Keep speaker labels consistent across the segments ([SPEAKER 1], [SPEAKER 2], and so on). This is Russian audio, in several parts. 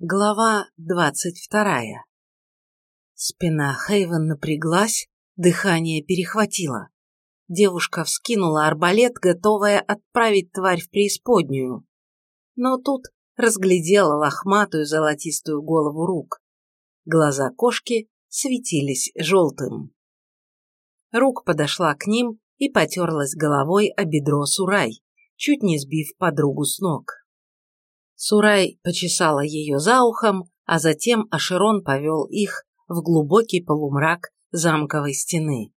[SPEAKER 1] Глава двадцать вторая. Спина Хейвен напряглась, дыхание перехватило. Девушка вскинула арбалет, готовая отправить тварь в преисподнюю. Но тут разглядела лохматую золотистую голову рук. Глаза кошки светились желтым. Рук подошла к ним и потерлась головой о бедро Сурай, чуть не сбив подругу с ног. Сурай почесала ее за ухом, а затем Ашерон повел их в глубокий полумрак замковой стены.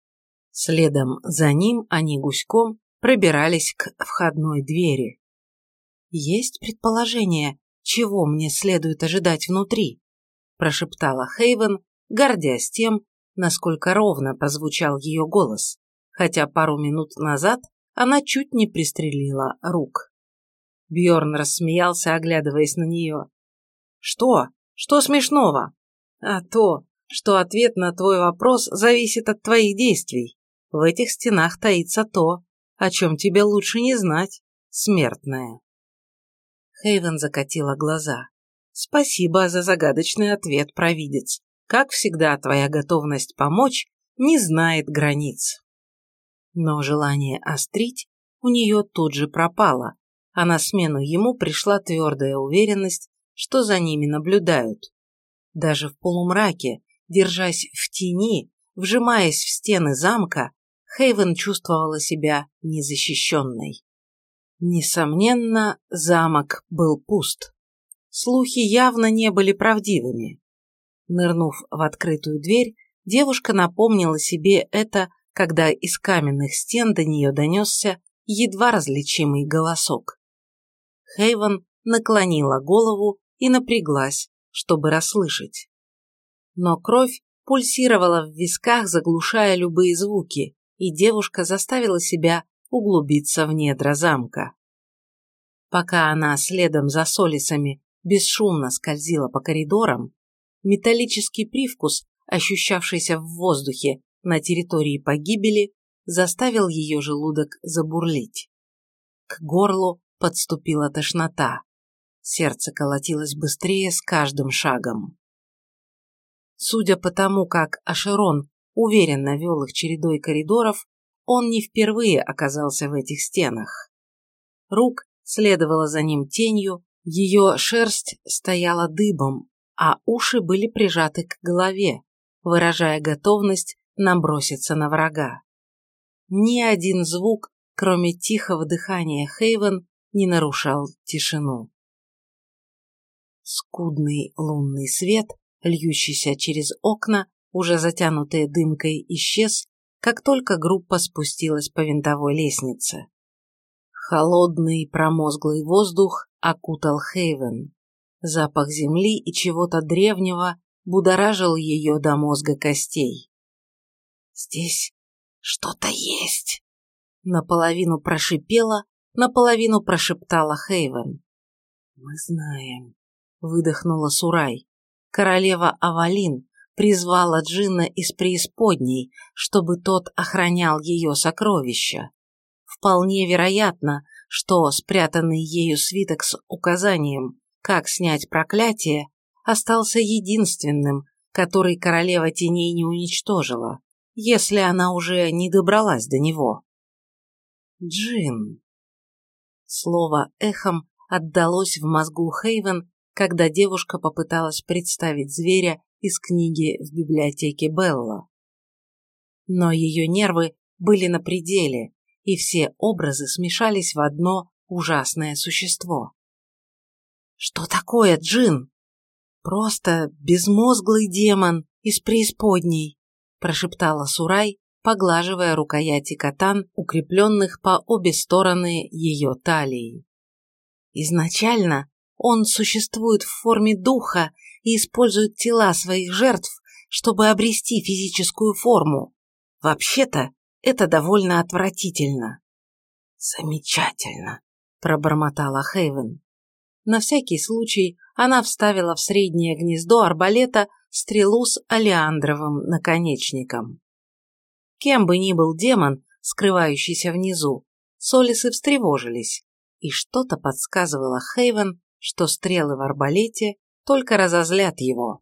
[SPEAKER 1] Следом за ним они гуськом пробирались к входной двери. «Есть предположение, чего мне следует ожидать внутри?» прошептала Хейвен, гордясь тем, насколько ровно прозвучал ее голос, хотя пару минут назад она чуть не пристрелила рук. Бьорн рассмеялся, оглядываясь на нее. Что? Что смешного? А то, что ответ на твой вопрос зависит от твоих действий. В этих стенах таится то, о чем тебе лучше не знать, смертная. Хейвен закатила глаза. Спасибо за загадочный ответ, провидец. Как всегда, твоя готовность помочь не знает границ. Но желание острить у нее тут же пропало, а на смену ему пришла твердая уверенность, что за ними наблюдают. Даже в полумраке, держась в тени, вжимаясь в стены замка, Хейвен чувствовала себя незащищенной. Несомненно, замок был пуст. Слухи явно не были правдивыми. Нырнув в открытую дверь, девушка напомнила себе это, когда из каменных стен до нее донесся едва различимый голосок. Хейвен наклонила голову и напряглась, чтобы расслышать. Но кровь пульсировала в висках, заглушая любые звуки, и девушка заставила себя углубиться в недра замка. Пока она следом за солисами бесшумно скользила по коридорам, металлический привкус, ощущавшийся в воздухе на территории погибели, заставил ее желудок забурлить. К горлу подступила тошнота. Сердце колотилось быстрее с каждым шагом. Судя по тому, как Ашерон уверенно вел их чередой коридоров, он не впервые оказался в этих стенах. Рук следовала за ним тенью, ее шерсть стояла дыбом, а уши были прижаты к голове, выражая готовность наброситься на врага. Ни один звук, кроме тихого дыхания Хейвен, не нарушал тишину. Скудный лунный свет, льющийся через окна, уже затянутые дымкой, исчез, как только группа спустилась по винтовой лестнице. Холодный промозглый воздух окутал Хейвен. Запах земли и чего-то древнего будоражил ее до мозга костей. «Здесь что-то есть!» Наполовину прошипела, наполовину прошептала Хейвен. «Мы знаем», — выдохнула Сурай. Королева Авалин призвала Джинна из преисподней, чтобы тот охранял ее сокровища. Вполне вероятно, что спрятанный ею свиток с указанием, как снять проклятие, остался единственным, который королева теней не уничтожила, если она уже не добралась до него. Джин. Слово эхом отдалось в мозгу Хейвен, когда девушка попыталась представить зверя из книги в библиотеке Белла. Но ее нервы были на пределе, и все образы смешались в одно ужасное существо. «Что такое, Джин?» «Просто безмозглый демон из преисподней», прошептала Сурай, поглаживая рукояти катан, укрепленных по обе стороны ее талии. Изначально он существует в форме духа и использует тела своих жертв, чтобы обрести физическую форму. Вообще-то, это довольно отвратительно. Замечательно, пробормотала Хейвен. На всякий случай она вставила в среднее гнездо арбалета стрелу с алиандровым наконечником. Кем бы ни был демон, скрывающийся внизу, Солисы встревожились, и что-то подсказывало Хейвен, что стрелы в арбалете только разозлят его.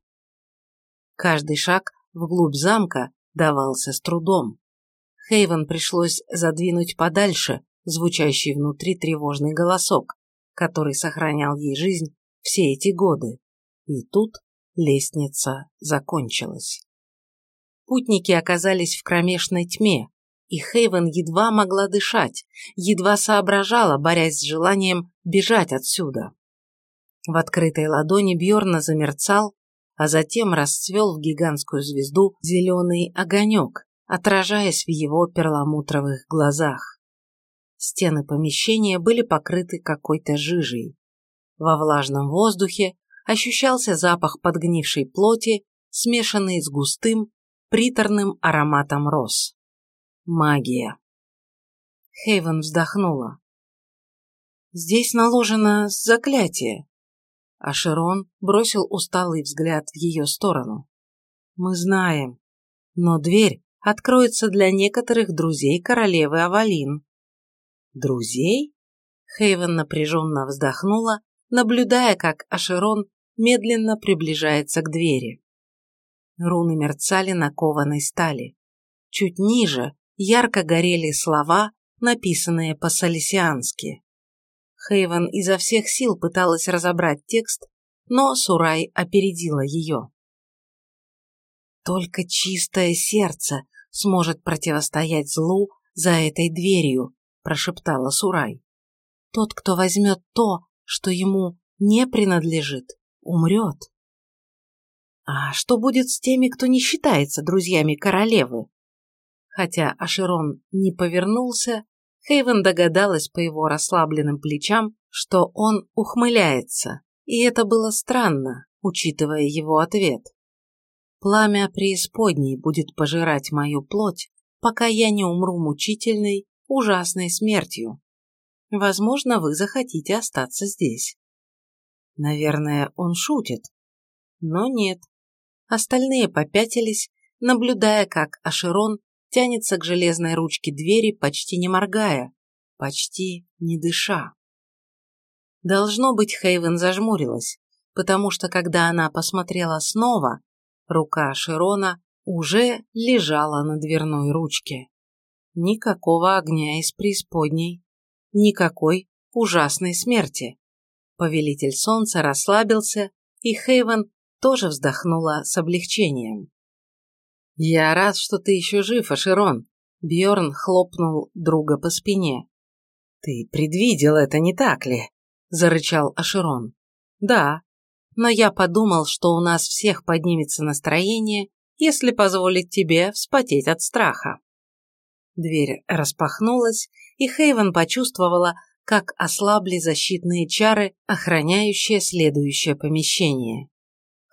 [SPEAKER 1] Каждый шаг вглубь замка давался с трудом. Хейвен пришлось задвинуть подальше звучащий внутри тревожный голосок, который сохранял ей жизнь все эти годы. И тут лестница закончилась. Путники оказались в кромешной тьме, и Хейвен едва могла дышать, едва соображала, борясь с желанием бежать отсюда. В открытой ладони Бьорна замерцал, а затем расцвел в гигантскую звезду зеленый огонек, отражаясь в его перламутровых глазах. Стены помещения были покрыты какой-то жижей. Во влажном воздухе ощущался запах подгнившей плоти, смешанный с густым, приторным ароматом роз. Магия. Хейвен вздохнула. Здесь наложено заклятие. А Широн бросил усталый взгляд в ее сторону. Мы знаем. Но дверь откроется для некоторых друзей королевы Авалин. Друзей? Хейвен напряженно вздохнула, наблюдая, как Ашерон медленно приближается к двери. Руны мерцали на кованой стали. Чуть ниже ярко горели слова, написанные по-салисиански. Хейвен изо всех сил пыталась разобрать текст, но Сурай опередила ее. Только чистое сердце сможет противостоять злу за этой дверью, прошептала Сурай. Тот, кто возьмет то, что ему не принадлежит, умрет. А что будет с теми, кто не считается друзьями королевы? Хотя Аширон не повернулся, Хейвен догадалась по его расслабленным плечам, что он ухмыляется, и это было странно, учитывая его ответ. Пламя преисподней будет пожирать мою плоть, пока я не умру мучительной, ужасной смертью. Возможно, вы захотите остаться здесь. Наверное, он шутит. Но нет. Остальные попятились, наблюдая, как Аширон тянется к железной ручке двери, почти не моргая, почти не дыша. Должно быть, Хейвен зажмурилась, потому что когда она посмотрела снова, рука Широна уже лежала на дверной ручке. Никакого огня из преисподней, никакой ужасной смерти. Повелитель солнца расслабился, и Хейвен тоже вздохнула с облегчением. «Я рад, что ты еще жив, Аширон», — Бьорн хлопнул друга по спине. «Ты предвидел это, не так ли?» — зарычал Аширон. «Да, но я подумал, что у нас всех поднимется настроение, если позволить тебе вспотеть от страха». Дверь распахнулась, и Хейвен почувствовала, как ослабли защитные чары, охраняющие следующее помещение.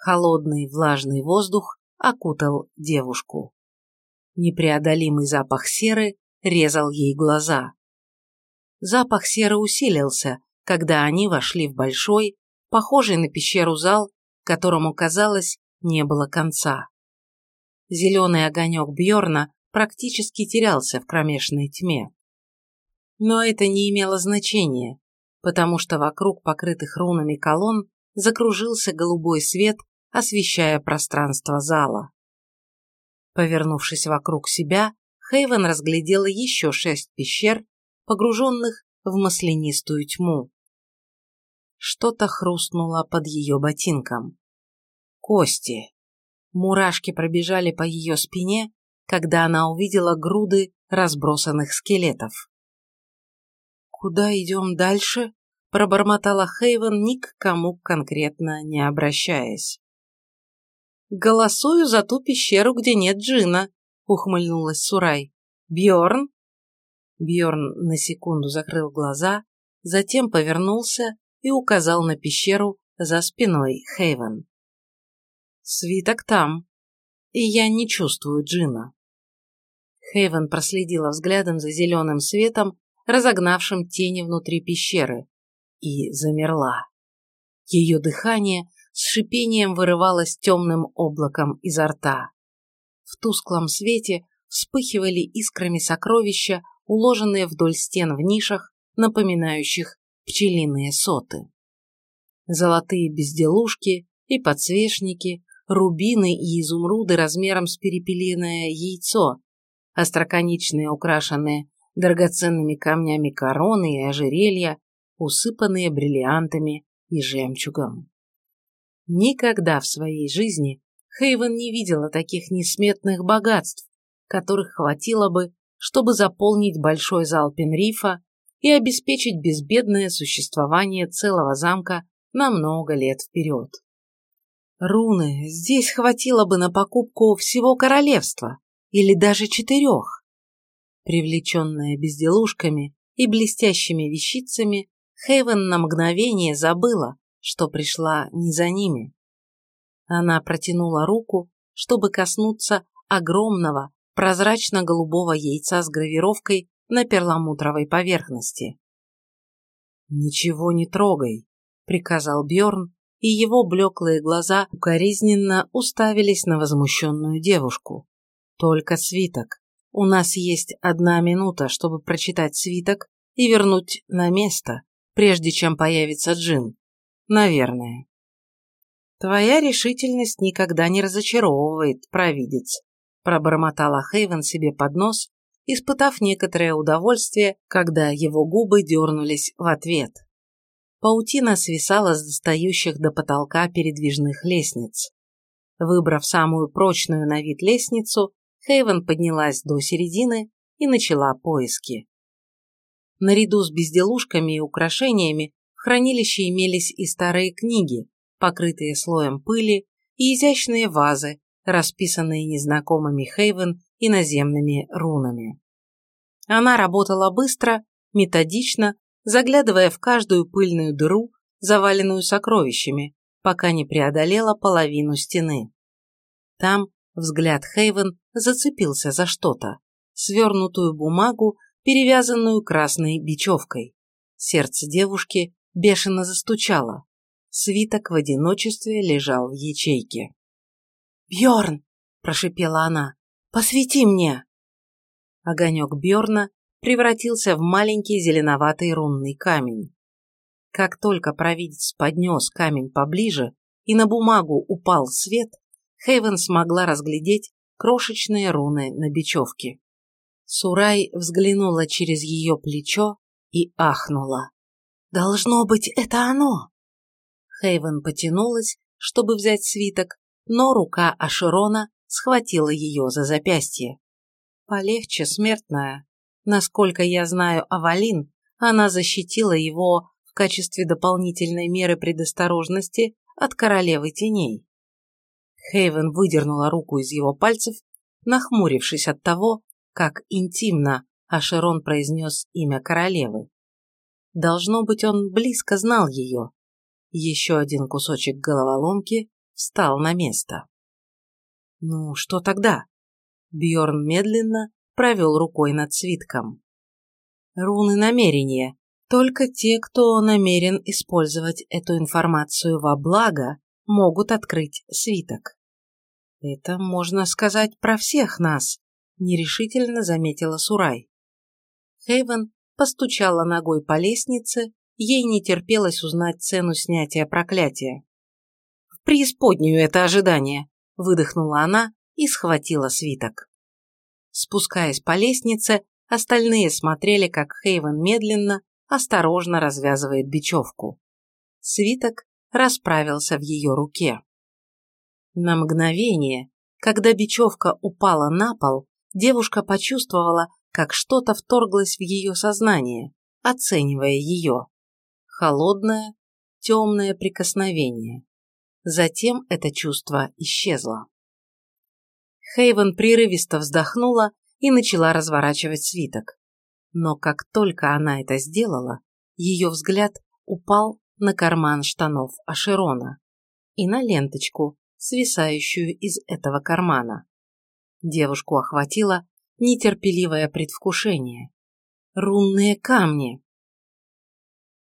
[SPEAKER 1] Холодный влажный воздух окутал девушку. Непреодолимый запах серы резал ей глаза. Запах серы усилился, когда они вошли в большой, похожий на пещеру зал, которому, казалось, не было конца. Зеленый огонек Бьорна практически терялся в кромешной тьме. Но это не имело значения, потому что вокруг покрытых рунами колонн закружился голубой свет, освещая пространство зала. Повернувшись вокруг себя, Хейвен разглядела еще шесть пещер, погруженных в маслянистую тьму. Что-то хрустнуло под ее ботинком. Кости. Мурашки пробежали по ее спине, когда она увидела груды разбросанных скелетов. «Куда идем дальше?» – пробормотала Хейвен, ни к кому конкретно не обращаясь. «Голосую за ту пещеру, где нет джина», – ухмыльнулась Сурай. Бьорн? Бьорн на секунду закрыл глаза, затем повернулся и указал на пещеру за спиной Хейвен. «Свиток там, и я не чувствую джина». Хейвен проследила взглядом за зеленым светом, разогнавшим тени внутри пещеры, и замерла. Ее дыхание с шипением вырывалось темным облаком изо рта. В тусклом свете вспыхивали искрами сокровища, уложенные вдоль стен в нишах, напоминающих пчелиные соты. Золотые безделушки и подсвечники, рубины и изумруды размером с перепелиное яйцо, остроконечные украшенные драгоценными камнями короны и ожерелья, усыпанные бриллиантами и жемчугом. Никогда в своей жизни Хейвен не видела таких несметных богатств, которых хватило бы, чтобы заполнить большой зал Пенрифа и обеспечить безбедное существование целого замка на много лет вперед. Руны здесь хватило бы на покупку всего королевства, или даже четырех. Привлеченная безделушками и блестящими вещицами, Хейвен на мгновение забыла, что пришла не за ними. Она протянула руку, чтобы коснуться огромного прозрачно-голубого яйца с гравировкой на перламутровой поверхности. «Ничего не трогай», — приказал Бьорн, и его блеклые глаза укоризненно уставились на возмущенную девушку. «Только свиток. У нас есть одна минута, чтобы прочитать свиток и вернуть на место, прежде чем появится Джин. Наверное». «Твоя решительность никогда не разочаровывает, провидец», пробормотала Хейвен себе под нос, испытав некоторое удовольствие, когда его губы дернулись в ответ. Паутина свисала с достающих до потолка передвижных лестниц. Выбрав самую прочную на вид лестницу, Хейвен поднялась до середины и начала поиски. Наряду с безделушками и украшениями в хранилище имелись и старые книги, покрытые слоем пыли, и изящные вазы, расписанные незнакомыми Хейвен иноземными рунами. Она работала быстро, методично, заглядывая в каждую пыльную дыру, заваленную сокровищами, пока не преодолела половину стены. Там взгляд Хейвен зацепился за что-то, свернутую бумагу, перевязанную красной бечевкой. Сердце девушки бешено застучало. Свиток в одиночестве лежал в ячейке. Бьорн, прошипела она, посвети мне. Огонек Бьорна превратился в маленький зеленоватый рунный камень. Как только провидец поднес камень поближе и на бумагу упал свет, Хейвен смогла разглядеть крошечные руны на бечевке. Сурай взглянула через ее плечо и ахнула. «Должно быть, это оно!» Хейвен потянулась, чтобы взять свиток, но рука Аширона схватила ее за запястье. Полегче, смертная. Насколько я знаю Авалин, она защитила его в качестве дополнительной меры предосторожности от королевы теней. Хейвен выдернула руку из его пальцев, нахмурившись от того, как интимно Ашерон произнес имя королевы. Должно быть, он близко знал ее. Еще один кусочек головоломки встал на место. Ну, что тогда? Бьорн медленно провел рукой над свитком. Руны намерения. Только те, кто намерен использовать эту информацию во благо, могут открыть свиток. Это можно сказать про всех нас, нерешительно заметила Сурай. Хейвен постучала ногой по лестнице, ей не терпелось узнать цену снятия проклятия преисподнюю это ожидание», – выдохнула она и схватила свиток. Спускаясь по лестнице, остальные смотрели, как Хейвен медленно, осторожно развязывает бечевку. Свиток расправился в ее руке. На мгновение, когда бечевка упала на пол, девушка почувствовала, как что-то вторглось в ее сознание, оценивая ее. Холодное, темное прикосновение. Затем это чувство исчезло. Хейвен прерывисто вздохнула и начала разворачивать свиток. Но как только она это сделала, ее взгляд упал на карман штанов Ашерона и на ленточку, свисающую из этого кармана. Девушку охватило нетерпеливое предвкушение. Рунные камни.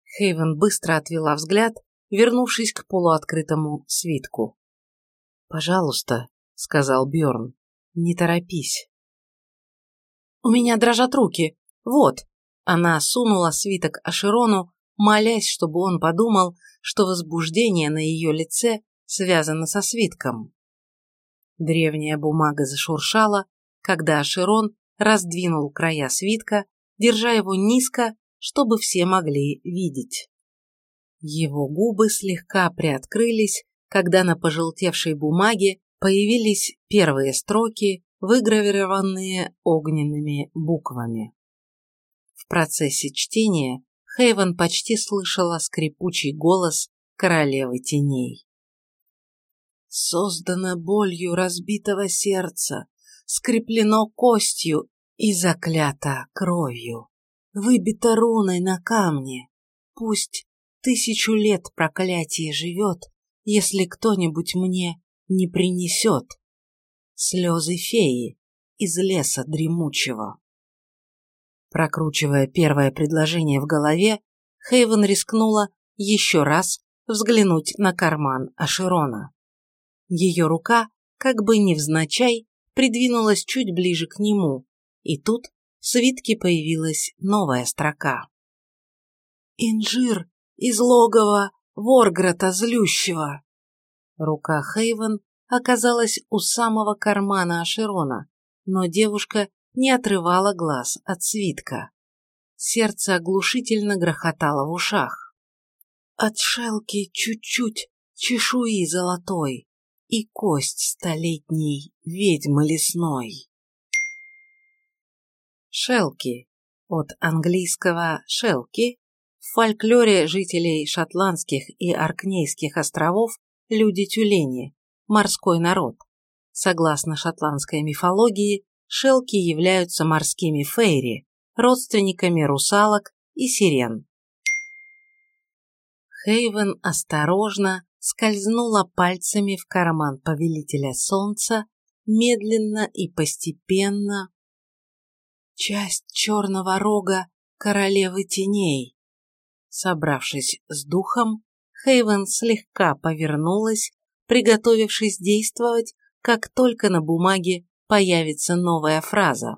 [SPEAKER 1] Хейвен быстро отвела взгляд вернувшись к полуоткрытому свитку. «Пожалуйста», — сказал Бjorn, — «не торопись». «У меня дрожат руки. Вот». Она сунула свиток Аширону, молясь, чтобы он подумал, что возбуждение на ее лице связано со свитком. Древняя бумага зашуршала, когда Аширон раздвинул края свитка, держа его низко, чтобы все могли видеть. Его губы слегка приоткрылись, когда на пожелтевшей бумаге появились первые строки, выгравированные огненными буквами. В процессе чтения Хейвен почти слышала скрипучий голос королевы теней. Создано болью разбитого сердца, скреплено костью и заклято кровью, выбито руной на камне. Пусть тысячу лет проклятие живет, если кто-нибудь мне не принесет слезы феи из леса дремучего. Прокручивая первое предложение в голове, Хейвен рискнула еще раз взглянуть на карман Аширона. Ее рука, как бы невзначай, придвинулась чуть ближе к нему, и тут в свитке появилась новая строка. «Инжир из логова Ворграта Злющего!» Рука Хейвен оказалась у самого кармана Аширона, но девушка не отрывала глаз от свитка. Сердце оглушительно грохотало в ушах. От шелки чуть-чуть чешуи золотой и кость столетней ведьмы лесной. Шелки от английского «шелки» в фольклоре жителей шотландских и аркнейских островов люди-тюлени, морской народ. Согласно шотландской мифологии, шелки являются морскими фейри, родственниками русалок и сирен. Хейвен осторожно скользнула пальцами в карман повелителя солнца, медленно и постепенно. Часть черного рога королевы теней. Собравшись с духом, Хейвен слегка повернулась, приготовившись действовать, как только на бумаге появится новая фраза.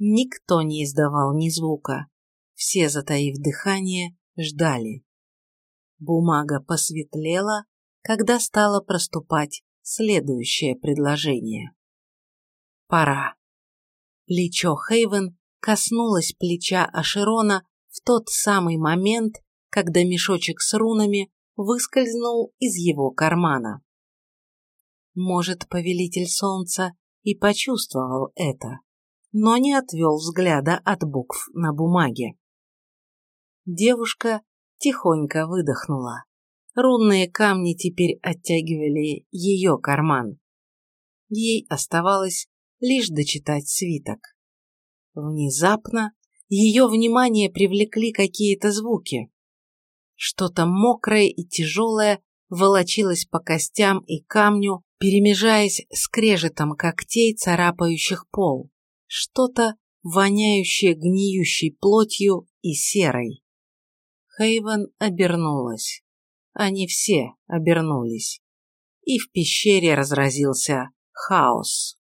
[SPEAKER 1] Никто не издавал ни звука. Все, затаив дыхание, ждали. Бумага посветлела, когда стало проступать следующее предложение. Пора. Плечо Хейвен коснулось плеча Ашерона в тот самый момент, когда мешочек с рунами выскользнул из его кармана. Может, повелитель солнца и почувствовал это, но не отвел взгляда от букв на бумаге. Девушка тихонько выдохнула. Рунные камни теперь оттягивали ее карман. Ей оставалось лишь дочитать свиток. Внезапно ее внимание привлекли какие-то звуки. Что-то мокрое и тяжелое волочилось по костям и камню, перемежаясь скрежетом когтей, царапающих пол. Что-то, воняющее гниющей плотью и серой. Хейвен обернулась. Они все обернулись. И в пещере разразился хаос.